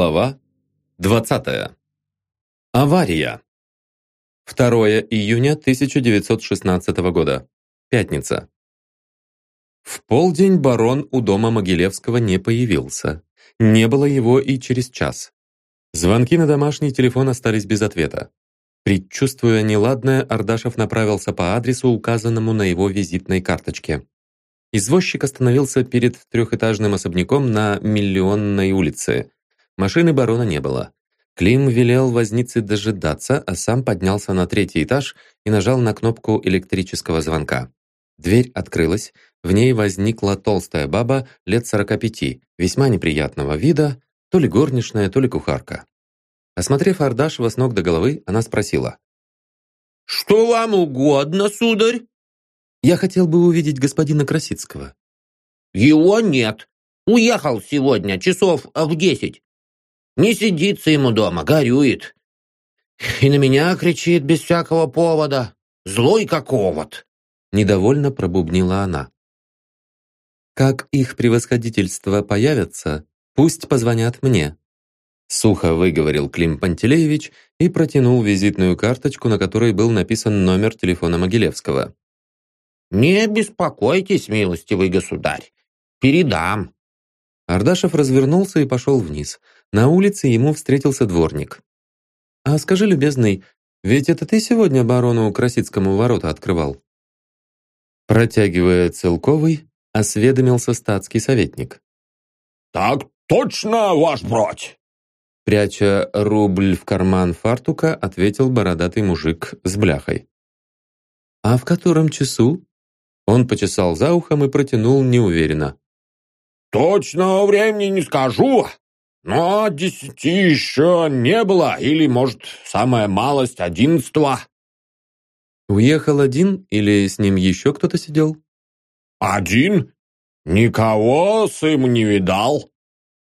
Глава 20. Авария. 2 июня 1916 года. Пятница. В полдень барон у дома Могилевского не появился. Не было его и через час. Звонки на домашний телефон остались без ответа. Предчувствуя неладное, Ардашев направился по адресу, указанному на его визитной карточке. Извозчик остановился перед трехэтажным особняком на Миллионной улице. Машины барона не было. Клим велел вознице дожидаться, а сам поднялся на третий этаж и нажал на кнопку электрического звонка. Дверь открылась, в ней возникла толстая баба лет сорока пяти, весьма неприятного вида, то ли горничная, то ли кухарка. Осмотрев Ардашева с ног до головы, она спросила. «Что вам угодно, сударь?» «Я хотел бы увидеть господина Красицкого». «Его нет. Уехал сегодня, часов в десять. Не сидится ему дома, горюет. И на меня кричит без всякого повода. Злой как овод. Недовольно пробубнила она. «Как их превосходительство появятся, пусть позвонят мне», Сухо выговорил Клим Пантелеевич и протянул визитную карточку, на которой был написан номер телефона Могилевского. «Не беспокойтесь, милостивый государь, передам». Ардашев развернулся и пошел вниз. На улице ему встретился дворник. «А скажи, любезный, ведь это ты сегодня барону Красицкому ворота открывал?» Протягивая целковый, осведомился статский советник. «Так точно, ваш бродь!» Пряча рубль в карман фартука, ответил бородатый мужик с бляхой. «А в котором часу?» Он почесал за ухом и протянул неуверенно. «Точного времени не скажу, но десяти еще не было, или, может, самая малость одиннадцатого». «Уехал один или с ним еще кто-то сидел?» «Один? Никого с им не видал».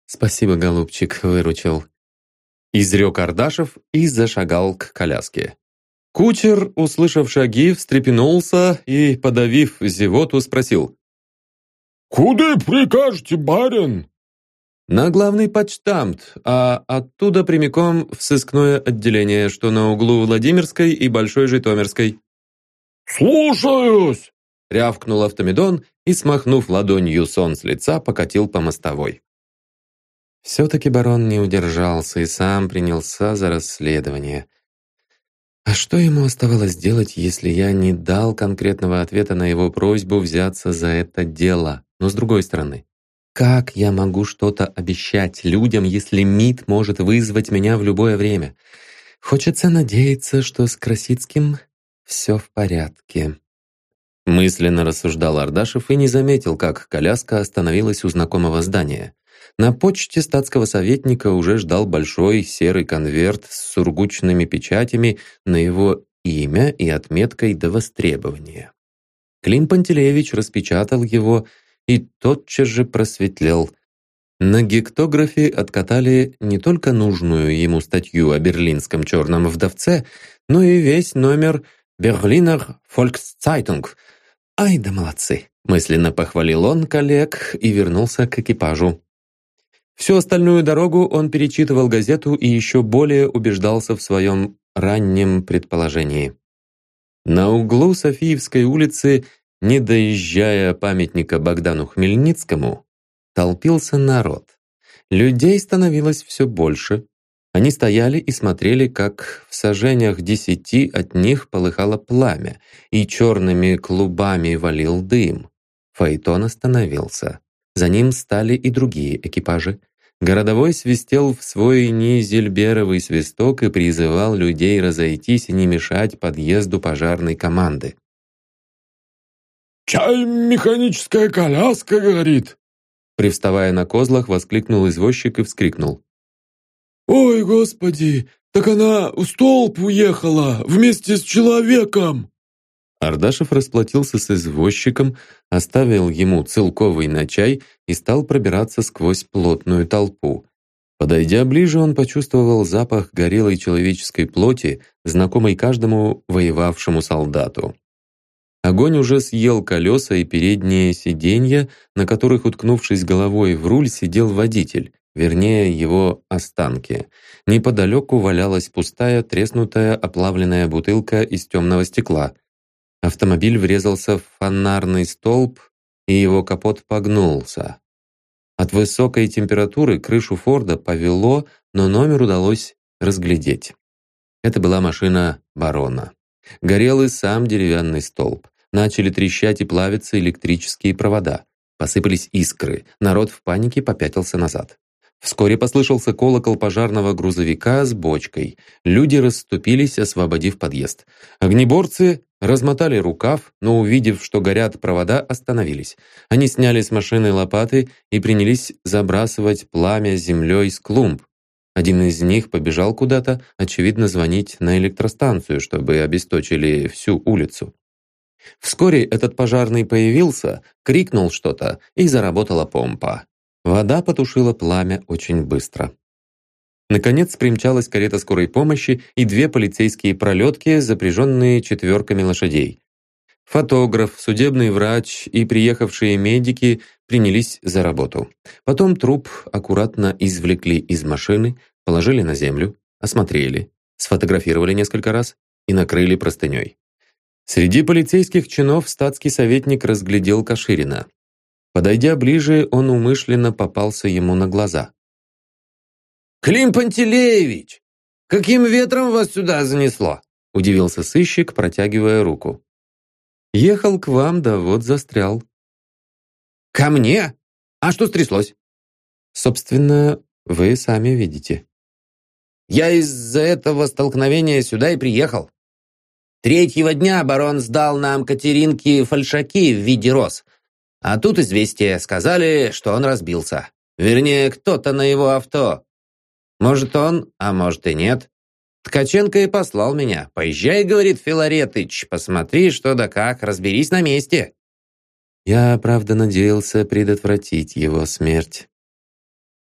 «Спасибо, голубчик, выручил», — изрек Ардашев и зашагал к коляске. Кучер, услышав шаги, встрепенулся и, подавив зевоту, спросил. «Куда прикажете, барин?» На главный почтамт, а оттуда прямиком в сыскное отделение, что на углу Владимирской и Большой Житомирской. «Слушаюсь!» — рявкнул автомедон и, смахнув ладонью сон с лица, покатил по мостовой. Все-таки барон не удержался и сам принялся за расследование. А что ему оставалось делать, если я не дал конкретного ответа на его просьбу взяться за это дело? Но с другой стороны, как я могу что-то обещать людям, если МИД может вызвать меня в любое время? Хочется надеяться, что с Красицким все в порядке. Мысленно рассуждал Ардашев и не заметил, как коляска остановилась у знакомого здания. На почте статского советника уже ждал большой серый конверт с сургучными печатями на его имя и отметкой до востребования. Клим Пантелеевич распечатал его и тотчас же просветлел. На гектографе откатали не только нужную ему статью о берлинском черном вдовце, но и весь номер «Берлинер Volkszeitung». «Ай да молодцы!» – мысленно похвалил он коллег и вернулся к экипажу. Всю остальную дорогу он перечитывал газету и еще более убеждался в своем раннем предположении. На углу Софиевской улицы не доезжая памятника Богдану Хмельницкому, толпился народ. Людей становилось все больше. Они стояли и смотрели, как в сажениях десяти от них полыхало пламя, и черными клубами валил дым. Фаэтон остановился. За ним стали и другие экипажи. Городовой свистел в свой низельберовый свисток и призывал людей разойтись и не мешать подъезду пожарной команды. «Чай механическая коляска горит!» Привставая на козлах, воскликнул извозчик и вскрикнул. «Ой, господи, так она в столб уехала вместе с человеком!» Ардашев расплатился с извозчиком, оставил ему целковый на чай и стал пробираться сквозь плотную толпу. Подойдя ближе, он почувствовал запах горелой человеческой плоти, знакомый каждому воевавшему солдату. Огонь уже съел колеса и передние сиденья, на которых, уткнувшись головой в руль, сидел водитель, вернее его останки. Неподалеку валялась пустая, треснутая, оплавленная бутылка из темного стекла. Автомобиль врезался в фонарный столб, и его капот погнулся. От высокой температуры крышу Форда повело, но номер удалось разглядеть. Это была машина барона. Горел и сам деревянный столб. Начали трещать и плавиться электрические провода. Посыпались искры. Народ в панике попятился назад. Вскоре послышался колокол пожарного грузовика с бочкой. Люди расступились, освободив подъезд. Огнеборцы размотали рукав, но, увидев, что горят провода, остановились. Они сняли с машины лопаты и принялись забрасывать пламя землей с клумб. Один из них побежал куда-то, очевидно, звонить на электростанцию, чтобы обесточили всю улицу. Вскоре этот пожарный появился, крикнул что-то, и заработала помпа. Вода потушила пламя очень быстро. Наконец примчалась карета скорой помощи и две полицейские пролетки, запряженные четверками лошадей. Фотограф, судебный врач и приехавшие медики принялись за работу. Потом труп аккуратно извлекли из машины, положили на землю, осмотрели, сфотографировали несколько раз и накрыли простыней. Среди полицейских чинов статский советник разглядел Каширина. Подойдя ближе, он умышленно попался ему на глаза. «Клим Пантелеевич! Каким ветром вас сюда занесло?» удивился сыщик, протягивая руку. «Ехал к вам, да вот застрял». «Ко мне? А что стряслось?» «Собственно, вы сами видите». «Я из-за этого столкновения сюда и приехал. Третьего дня барон сдал нам Катеринке фальшаки в виде роз, а тут известие, сказали, что он разбился. Вернее, кто-то на его авто. Может, он, а может и нет. Ткаченко и послал меня. «Поезжай, — говорит Филаретыч, — посмотри, что да как, разберись на месте». Я, правда, надеялся предотвратить его смерть.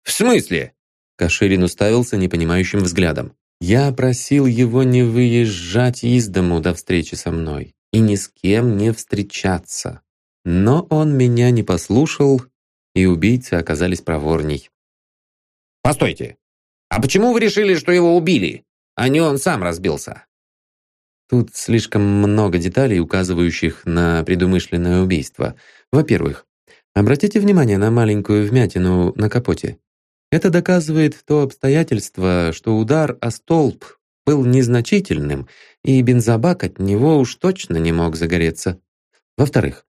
«В смысле?» Каширин уставился непонимающим взглядом. «Я просил его не выезжать из дому до встречи со мной и ни с кем не встречаться. Но он меня не послушал, и убийцы оказались проворней. «Постойте! А почему вы решили, что его убили, а не он сам разбился?» Тут слишком много деталей, указывающих на предумышленное убийство. Во-первых, обратите внимание на маленькую вмятину на капоте. Это доказывает то обстоятельство, что удар о столб был незначительным, и бензобак от него уж точно не мог загореться. Во-вторых,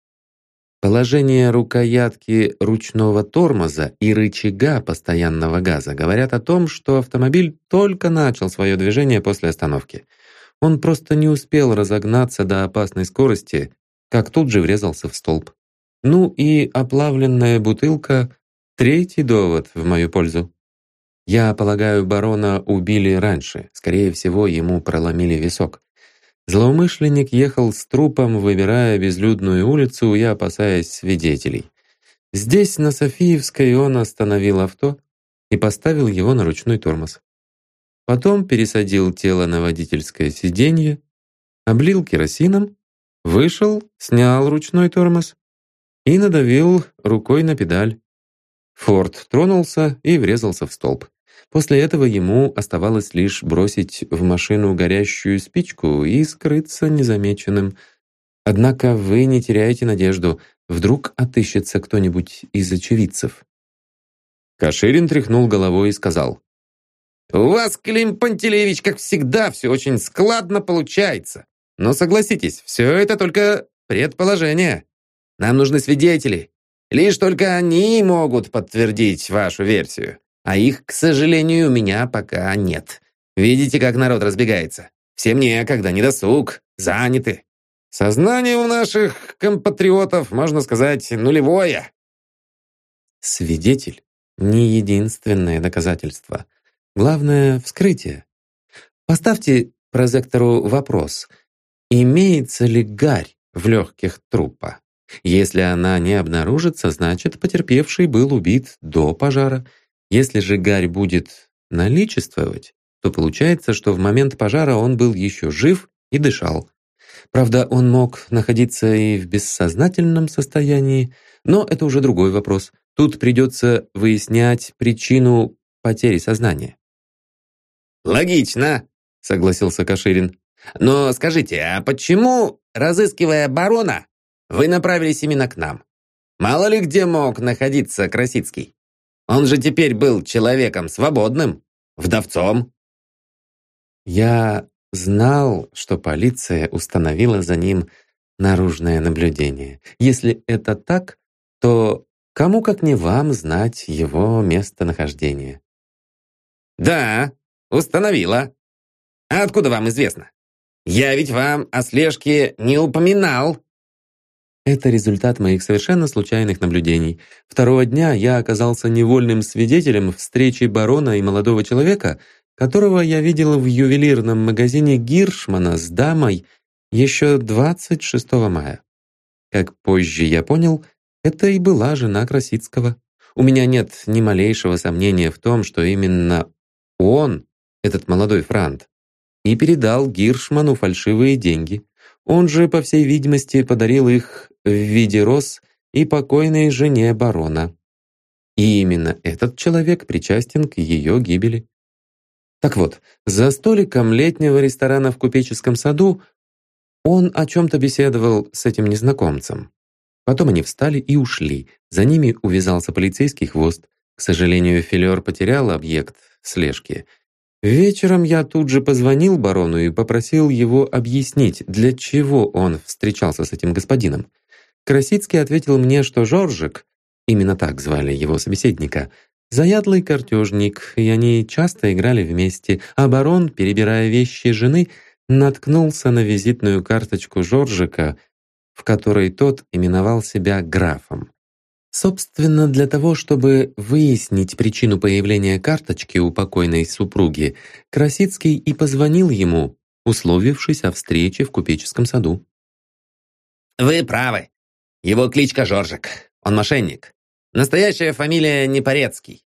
Положение рукоятки ручного тормоза и рычага постоянного газа говорят о том, что автомобиль только начал свое движение после остановки. Он просто не успел разогнаться до опасной скорости, как тут же врезался в столб. Ну и оплавленная бутылка — третий довод в мою пользу. Я полагаю, барона убили раньше. Скорее всего, ему проломили висок. Злоумышленник ехал с трупом, выбирая безлюдную улицу и опасаясь свидетелей. Здесь, на Софиевской, он остановил авто и поставил его на ручной тормоз. Потом пересадил тело на водительское сиденье, облил керосином, вышел, снял ручной тормоз и надавил рукой на педаль. Форд тронулся и врезался в столб. После этого ему оставалось лишь бросить в машину горящую спичку и скрыться незамеченным. Однако вы не теряете надежду, вдруг отыщется кто-нибудь из очевидцев. Каширин тряхнул головой и сказал. «У вас, Клим Пантелеевич, как всегда, все очень складно получается. Но согласитесь, все это только предположение. Нам нужны свидетели. Лишь только они могут подтвердить вашу версию. А их, к сожалению, у меня пока нет. Видите, как народ разбегается? Всем некогда, не досуг, заняты. Сознание у наших компатриотов, можно сказать, нулевое. Свидетель — не единственное доказательство. Главное — вскрытие. Поставьте прозектору вопрос. Имеется ли гарь в легких трупа? Если она не обнаружится, значит, потерпевший был убит до пожара — если же гарь будет наличествовать, то получается, что в момент пожара он был еще жив и дышал. Правда, он мог находиться и в бессознательном состоянии, но это уже другой вопрос. Тут придется выяснять причину потери сознания. «Логично», — согласился Каширин. «Но скажите, а почему, разыскивая барона, вы направились именно к нам? Мало ли где мог находиться Красицкий? Он же теперь был человеком свободным, вдовцом». Я знал, что полиция установила за ним наружное наблюдение. Если это так, то кому как не вам знать его местонахождение? «Да, установила. А откуда вам известно? Я ведь вам о слежке не упоминал». Это результат моих совершенно случайных наблюдений. Второго дня я оказался невольным свидетелем встречи барона и молодого человека, которого я видел в ювелирном магазине Гиршмана с дамой еще 26 мая. Как позже я понял, это и была жена Красицкого. У меня нет ни малейшего сомнения в том, что именно он, этот молодой франт, и передал Гиршману фальшивые деньги. Он же, по всей видимости, подарил их в виде роз и покойной жене барона. И именно этот человек причастен к ее гибели. Так вот, за столиком летнего ресторана в купеческом саду он о чем-то беседовал с этим незнакомцем. Потом они встали и ушли. За ними увязался полицейский хвост. К сожалению, Филер потерял объект слежки. Вечером я тут же позвонил барону и попросил его объяснить, для чего он встречался с этим господином. Красицкий ответил мне, что Жоржик, именно так звали его собеседника, заядлый картежник, и они часто играли вместе, а барон, перебирая вещи жены, наткнулся на визитную карточку Жоржика, в которой тот именовал себя графом. Собственно, для того, чтобы выяснить причину появления карточки у покойной супруги, Красицкий и позвонил ему, условившись о встрече в купеческом саду. «Вы правы. Его кличка Жоржик. Он мошенник. Настоящая фамилия Непорецкий.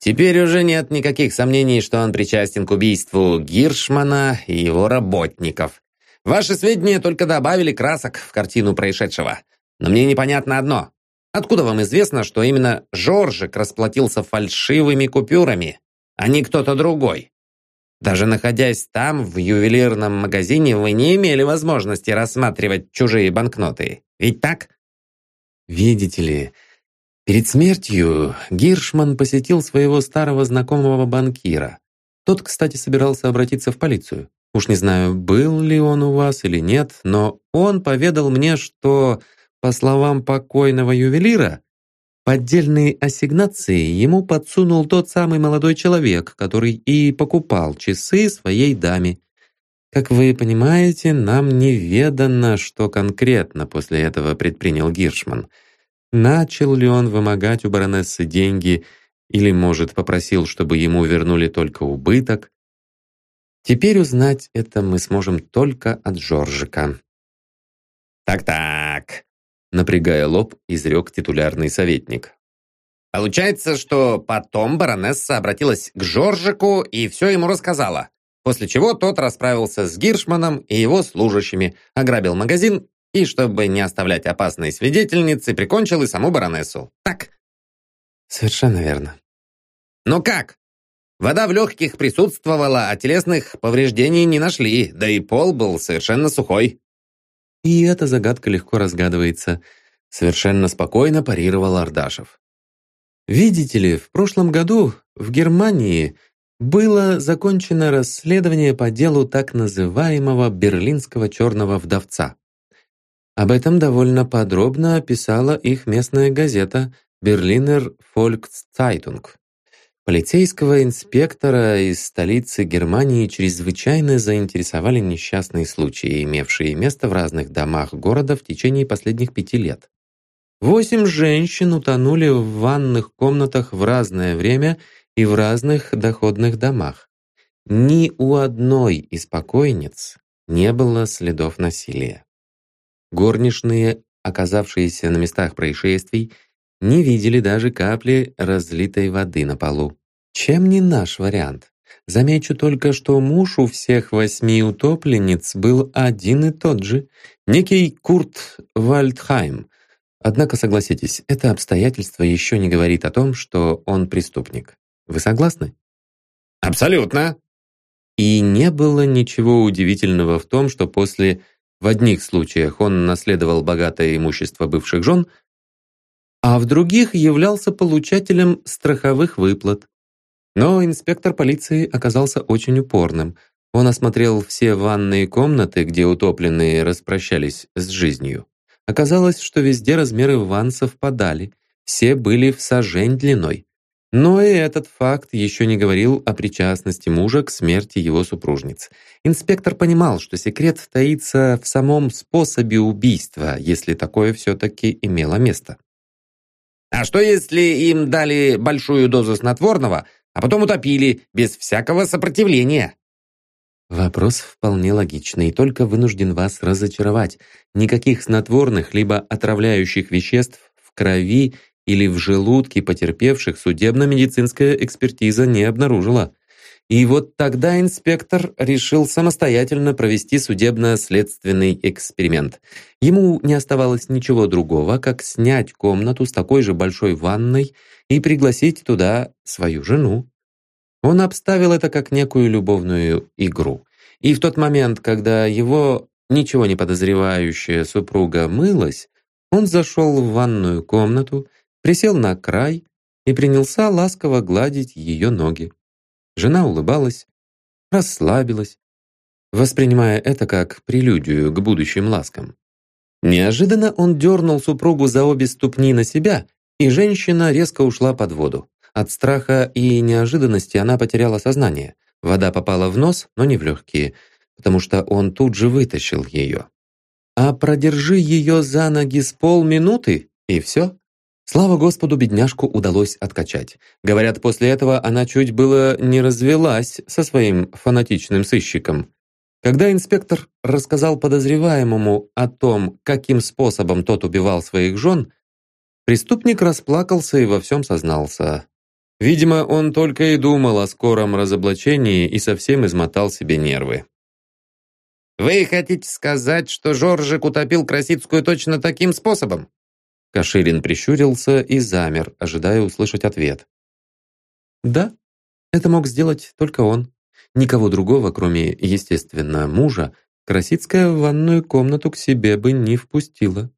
Теперь уже нет никаких сомнений, что он причастен к убийству Гиршмана и его работников. Ваши сведения только добавили красок в картину происшедшего. Но мне непонятно одно. Откуда вам известно, что именно Жоржик расплатился фальшивыми купюрами, а не кто-то другой? Даже находясь там, в ювелирном магазине, вы не имели возможности рассматривать чужие банкноты. Ведь так? Видите ли, перед смертью Гиршман посетил своего старого знакомого банкира. Тот, кстати, собирался обратиться в полицию. Уж не знаю, был ли он у вас или нет, но он поведал мне, что по словам покойного ювелира, поддельные ассигнации ему подсунул тот самый молодой человек, который и покупал часы своей даме. Как вы понимаете, нам неведано, что конкретно после этого предпринял Гиршман. Начал ли он вымогать у баронессы деньги или, может, попросил, чтобы ему вернули только убыток? Теперь узнать это мы сможем только от Жоржика. «Так-так», напрягая лоб, изрек титулярный советник. Получается, что потом баронесса обратилась к Жоржику и все ему рассказала, после чего тот расправился с Гиршманом и его служащими, ограбил магазин и, чтобы не оставлять опасной свидетельницы, прикончил и саму баронессу. Так? Совершенно верно. Ну как? Вода в легких присутствовала, а телесных повреждений не нашли, да и пол был совершенно сухой. И эта загадка легко разгадывается. Совершенно спокойно парировал Ардашев. Видите ли, в прошлом году в Германии было закончено расследование по делу так называемого берлинского черного вдовца. Об этом довольно подробно описала их местная газета «Берлинер Volkszeitung». Полицейского инспектора из столицы Германии чрезвычайно заинтересовали несчастные случаи, имевшие место в разных домах города в течение последних пяти лет. Восемь женщин утонули в ванных комнатах в разное время и в разных доходных домах. Ни у одной из покойниц не было следов насилия. Горничные, оказавшиеся на местах происшествий, не видели даже капли разлитой воды на полу. Чем не наш вариант? Замечу только, что муж у всех восьми утопленниц был один и тот же, некий Курт Вальдхайм, Однако, согласитесь, это обстоятельство еще не говорит о том, что он преступник. Вы согласны? Абсолютно. И не было ничего удивительного в том, что после в одних случаях он наследовал богатое имущество бывших жен, а в других являлся получателем страховых выплат. Но инспектор полиции оказался очень упорным. Он осмотрел все ванные комнаты, где утопленные распрощались с жизнью. Оказалось, что везде размеры ванн совпадали, все были в сажень длиной. Но и этот факт еще не говорил о причастности мужа к смерти его супружниц. Инспектор понимал, что секрет таится в самом способе убийства, если такое все-таки имело место. «А что, если им дали большую дозу снотворного, а потом утопили без всякого сопротивления?» Вопрос вполне логичный, только вынужден вас разочаровать. Никаких снотворных либо отравляющих веществ в крови или в желудке потерпевших судебно-медицинская экспертиза не обнаружила. И вот тогда инспектор решил самостоятельно провести судебно-следственный эксперимент. Ему не оставалось ничего другого, как снять комнату с такой же большой ванной и пригласить туда свою жену. Он обставил это как некую любовную игру. И в тот момент, когда его ничего не подозревающая супруга мылась, он зашел в ванную комнату, присел на край и принялся ласково гладить ее ноги. Жена улыбалась, расслабилась, воспринимая это как прелюдию к будущим ласкам. Неожиданно он дернул супругу за обе ступни на себя, и женщина резко ушла под воду. От страха и неожиданности она потеряла сознание. Вода попала в нос, но не в легкие, потому что он тут же вытащил ее. А продержи ее за ноги с полминуты, и все. Слава Господу, бедняжку удалось откачать. Говорят, после этого она чуть было не развелась со своим фанатичным сыщиком. Когда инспектор рассказал подозреваемому о том, каким способом тот убивал своих жен, преступник расплакался и во всем сознался. Видимо, он только и думал о скором разоблачении и совсем измотал себе нервы. «Вы хотите сказать, что Жоржик утопил Красицкую точно таким способом?» Каширин прищурился и замер, ожидая услышать ответ. «Да, это мог сделать только он. Никого другого, кроме, естественно, мужа, Красицкая в ванную комнату к себе бы не впустила».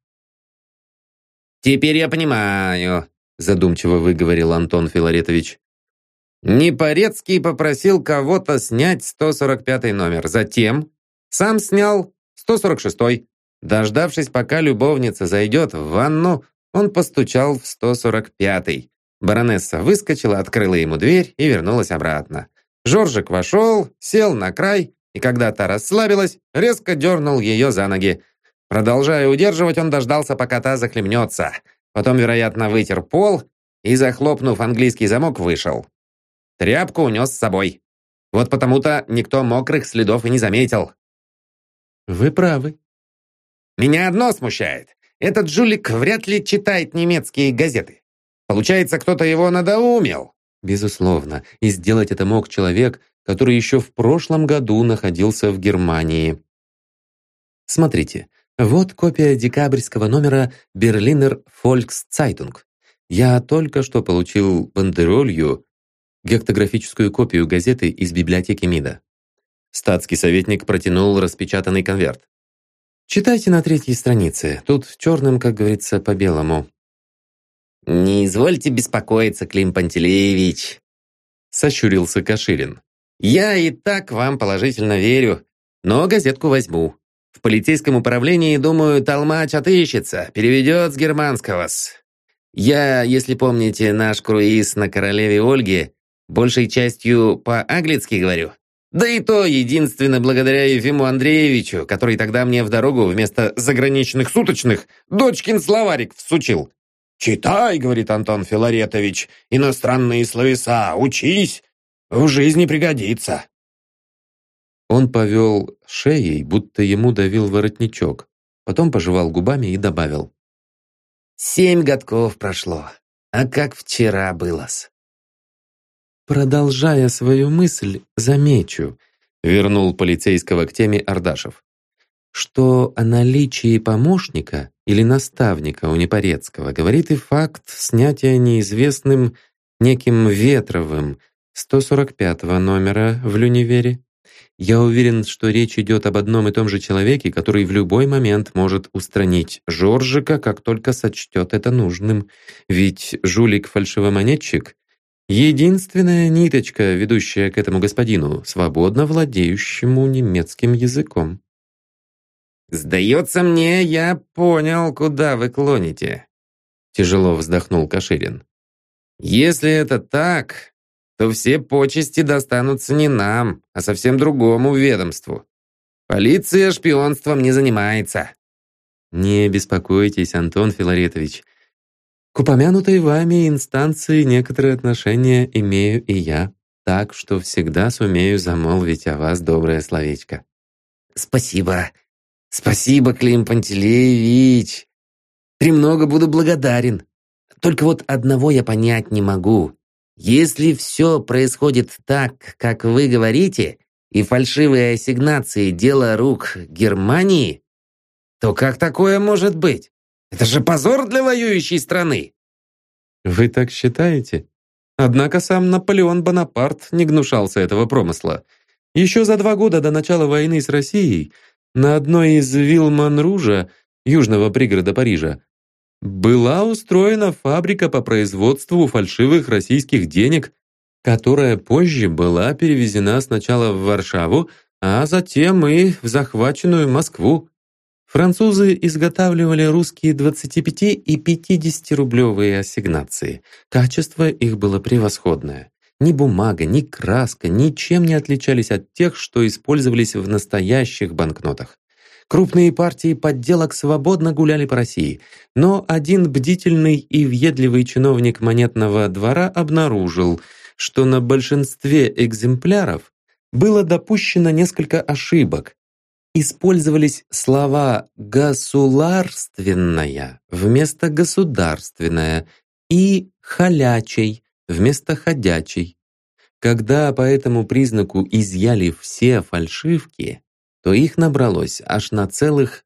«Теперь я понимаю», задумчиво выговорил Антон Филаретович. Непорецкий попросил кого-то снять 145 номер. Затем сам снял 146. Дождавшись, пока любовница зайдет в ванну, он постучал в 145-й. Баронесса выскочила, открыла ему дверь и вернулась обратно. Жоржик вошел, сел на край, и когда та расслабилась, резко дернул ее за ноги. Продолжая удерживать, он дождался, пока та захлебнется. Потом, вероятно, вытер пол и, захлопнув английский замок, вышел. Тряпку унес с собой. Вот потому-то никто мокрых следов и не заметил. Вы правы. Меня одно смущает. Этот жулик вряд ли читает немецкие газеты. Получается, кто-то его надоумил. Безусловно. И сделать это мог человек, который еще в прошлом году находился в Германии. Смотрите, вот копия декабрьского номера «Берлинер Volkszeitung». Я только что получил бандеролью, гектографическую копию газеты из библиотеки МИДа. Статский советник протянул распечатанный конверт. Читайте на третьей странице. Тут черным, как говорится, по белому. «Не извольте беспокоиться, Клим Пантелеевич», — сощурился Каширин. «Я и так вам положительно верю, но газетку возьму. В полицейском управлении, думаю, толмач отыщется, переведет с германского -с. Я, если помните наш круиз на королеве Ольге, большей частью по-английски говорю. Да и то единственно благодаря Ефиму Андреевичу, который тогда мне в дорогу вместо заграничных суточных дочкин словарик всучил. «Читай», — говорит Антон Филаретович, — «иностранные словеса, учись, в жизни пригодится». Он повел шеей, будто ему давил воротничок. Потом пожевал губами и добавил. «Семь годков прошло, а как вчера было-с». «Продолжая свою мысль, замечу», — вернул полицейского к теме Ардашев, что о наличии помощника или наставника у Непорецкого говорит и факт снятия неизвестным неким Ветровым 145 номера в Люнивере. Я уверен, что речь идет об одном и том же человеке, который в любой момент может устранить Жоржика, как только сочтет это нужным. Ведь жулик-фальшивомонетчик — единственная ниточка, ведущая к этому господину, свободно владеющему немецким языком. «Сдается мне, я понял, куда вы клоните», — тяжело вздохнул Каширин. «Если это так, то все почести достанутся не нам, а совсем другому ведомству. Полиция шпионством не занимается». «Не беспокойтесь, Антон Филаретович. К упомянутой вами инстанции некоторые отношения имею и я, так что всегда сумею замолвить о вас доброе словечко». «Спасибо. Спасибо, Клим Пантелеевич. Премного буду благодарен. Только вот одного я понять не могу. Если все происходит так, как вы говорите, и фальшивые ассигнации – дело рук Германии, то как такое может быть? Это же позор для воюющей страны!» «Вы так считаете?» Однако сам Наполеон Бонапарт не гнушался этого промысла. Еще за два года до начала войны с Россией на одной из вилл Монружа, южного пригорода Парижа, была устроена фабрика по производству фальшивых российских денег, которая позже была перевезена сначала в Варшаву, а затем и в захваченную Москву. Французы изготавливали русские 25 и 50 рублевые ассигнации. Качество их было превосходное. Ни бумага, ни краска ничем не отличались от тех, что использовались в настоящих банкнотах. Крупные партии подделок свободно гуляли по России, но один бдительный и въедливый чиновник монетного двора обнаружил, что на большинстве экземпляров было допущено несколько ошибок. Использовались слова «государственная» вместо «государственная» и «холячей» вместо «ходячей». Когда по этому признаку изъяли все фальшивки, то их набралось аж на целых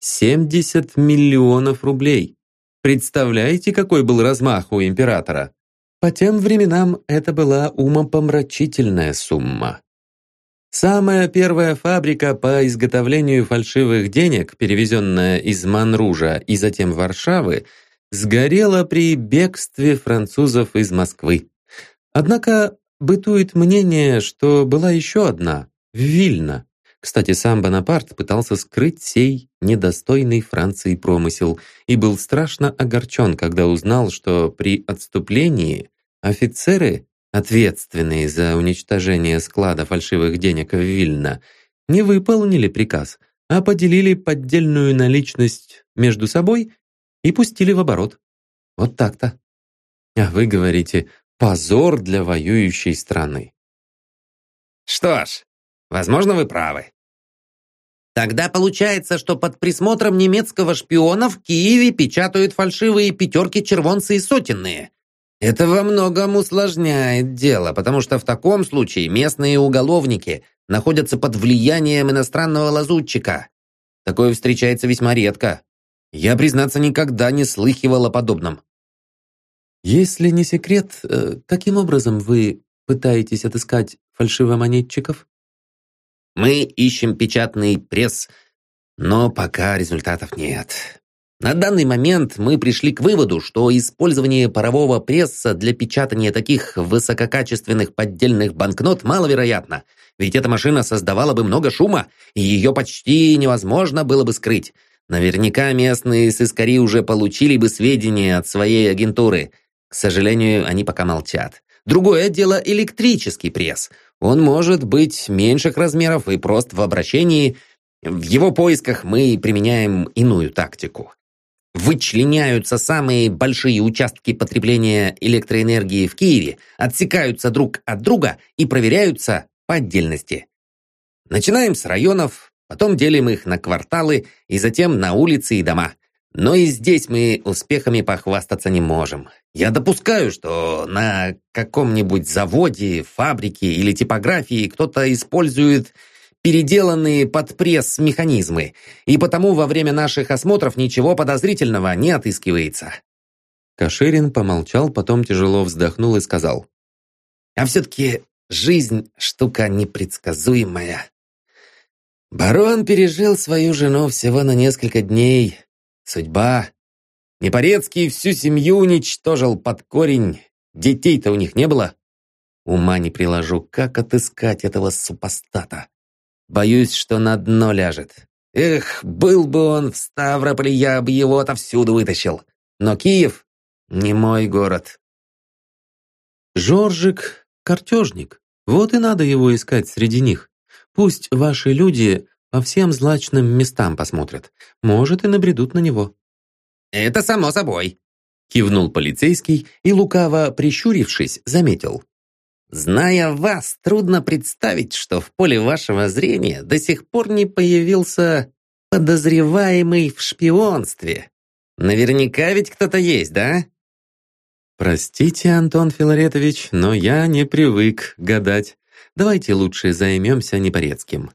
70 миллионов рублей. Представляете, какой был размах у императора? По тем временам это была умопомрачительная сумма. Самая первая фабрика по изготовлению фальшивых денег, перевезенная из Манружа и затем Варшавы, сгорела при бегстве французов из Москвы. Однако бытует мнение, что была еще одна, в Вильно, кстати, сам Бонапарт пытался скрыть сей недостойный Франции промысел и был страшно огорчен, когда узнал, что при отступлении офицеры, ответственные за уничтожение склада фальшивых денег в Вильно, не выполнили приказ, а поделили поддельную наличность между собой и пустили в оборот. Вот так-то. А вы говорите, позор для воюющей страны. Что ж, возможно, вы правы. Тогда получается, что под присмотром немецкого шпиона в Киеве печатают фальшивые пятерки, червонцы и сотенные. Это во многом усложняет дело, потому что в таком случае местные уголовники находятся под влиянием иностранного лазутчика. Такое встречается весьма редко. Я, признаться, никогда не слыхивал о подобном. Если не секрет, э, каким образом вы пытаетесь отыскать фальшивомонетчиков? Мы ищем печатный пресс, но пока результатов нет. На данный момент мы пришли к выводу, что использование парового пресса для печатания таких высококачественных поддельных банкнот маловероятно, ведь эта машина создавала бы много шума, и ее почти невозможно было бы скрыть. Наверняка местные сыскари уже получили бы сведения от своей агентуры. К сожалению, они пока молчат. Другое дело электрический пресс. Он может быть меньших размеров и прост в обращении. В его поисках мы применяем иную тактику. Вычленяются самые большие участки потребления электроэнергии в Киеве, отсекаются друг от друга и проверяются по отдельности. Начинаем с районов, потом делим их на кварталы и затем на улицы и дома. Но и здесь мы успехами похвастаться не можем. Я допускаю, что на каком-нибудь заводе, фабрике или типографии кто-то использует переделанные под пресс механизмы, и потому во время наших осмотров ничего подозрительного не отыскивается». Каширин помолчал, потом тяжело вздохнул и сказал. «А все-таки жизнь штука непредсказуемая. Барон пережил свою жену всего на несколько дней. Судьба. Непорецкий всю семью уничтожил под корень. Детей-то у них не было. Ума не приложу, как отыскать этого супостата. Боюсь, что на дно ляжет. Эх, был бы он в Ставрополе, я бы его отовсюду вытащил. Но Киев не мой город. Жоржик — картежник. Вот и надо его искать среди них. Пусть ваши люди по всем злачным местам посмотрят. Может, и набредут на него». «Это само собой», — кивнул полицейский и, лукаво прищурившись, заметил. «Зная вас, трудно представить, что в поле вашего зрения до сих пор не появился подозреваемый в шпионстве. Наверняка ведь кто-то есть, да?» «Простите, Антон Филаретович, но я не привык гадать. Давайте лучше займемся Непорецким.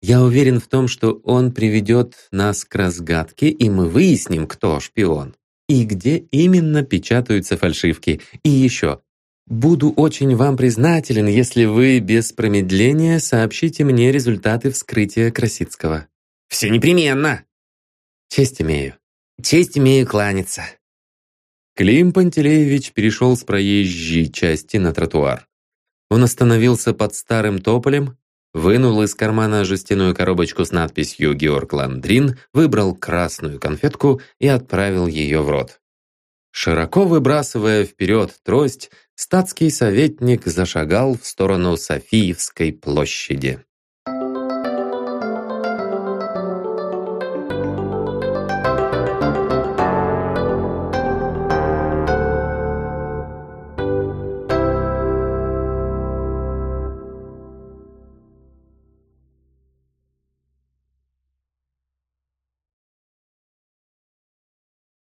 Я уверен в том, что он приведет нас к разгадке, и мы выясним, кто шпион. И где именно печатаются фальшивки. И еще. Буду очень вам признателен, если вы без промедления сообщите мне результаты вскрытия Красицкого. Все непременно. Честь имею. Честь имею кланяться. Клим Пантелеевич перешел с проезжей части на тротуар. Он остановился под старым тополем, вынул из кармана жестяную коробочку с надписью «Георг Ландрин», выбрал красную конфетку и отправил ее в рот. Широко выбрасывая вперед трость, статский советник зашагал в сторону Софиевской площади.